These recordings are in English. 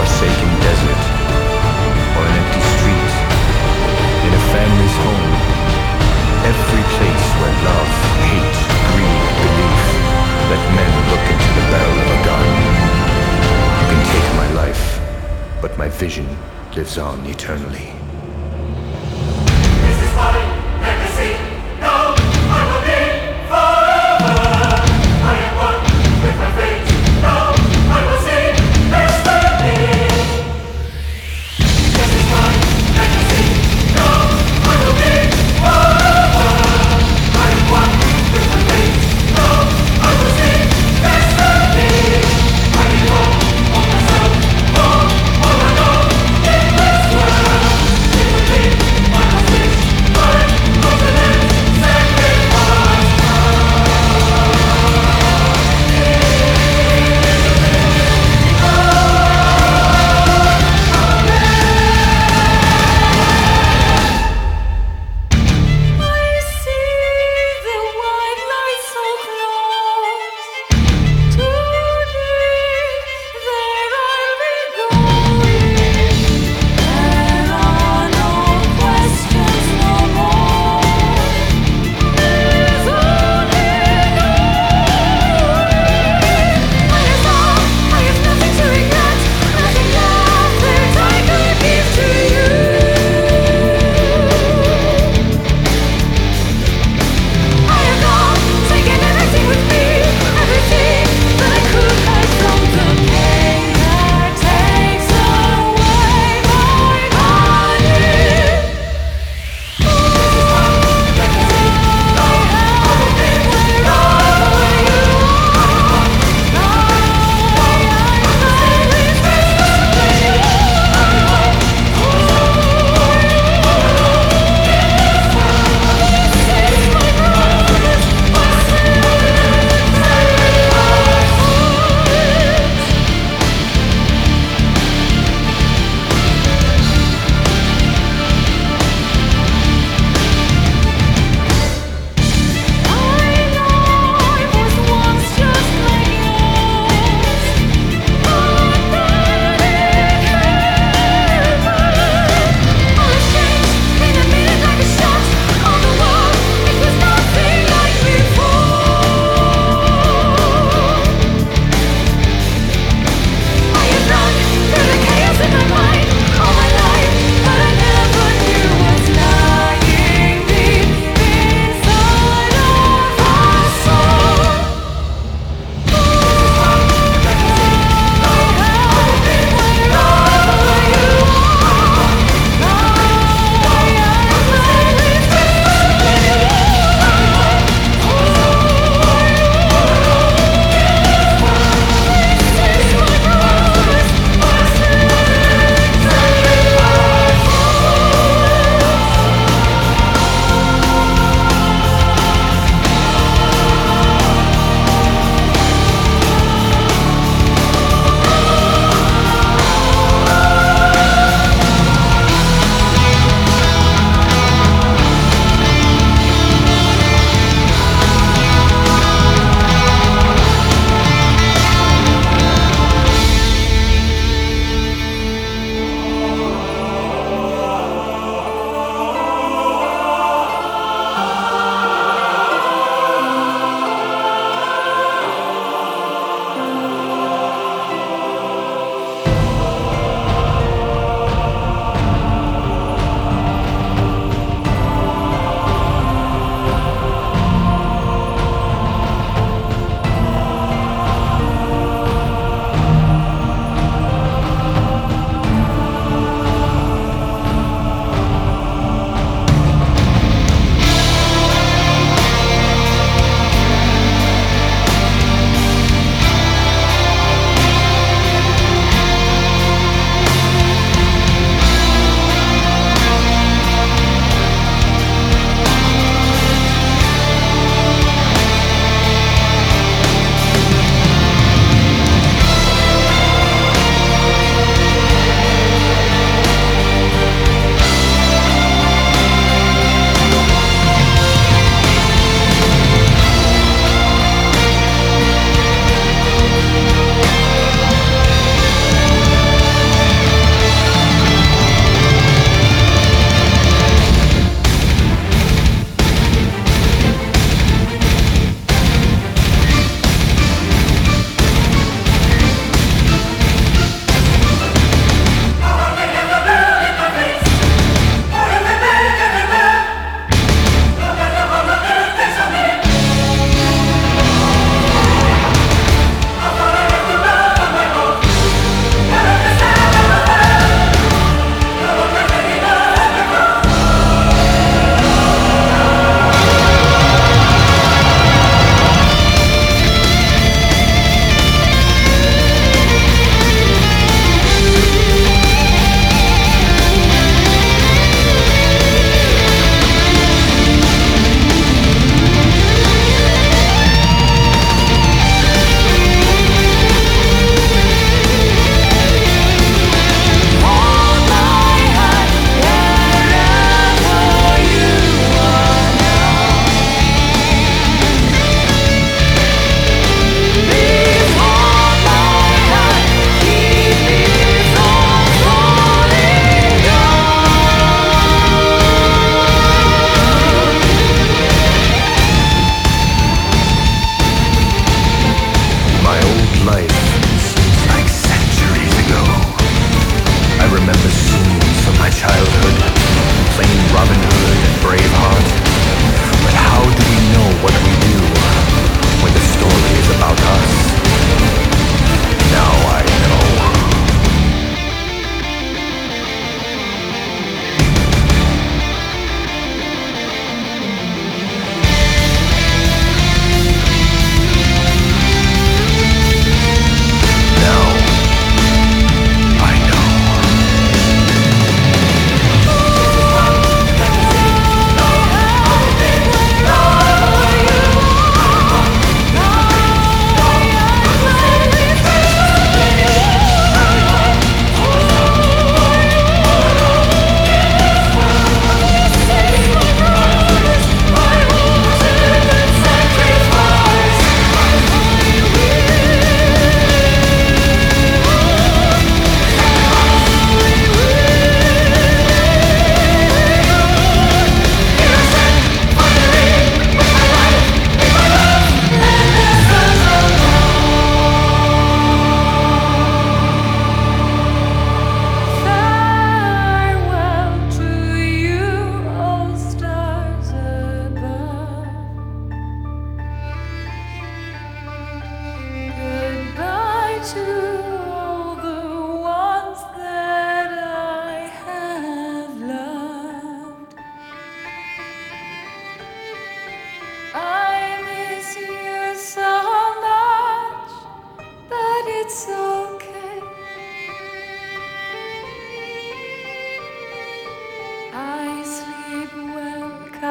forsaken desert, or an empty street, in a family's home, every place where love, hate, greed, belief, let men look into the barrel of a gun. You can take my life, but my vision lives on eternally.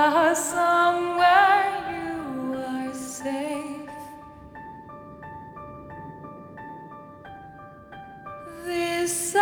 Ah, somewhere you are safe. This.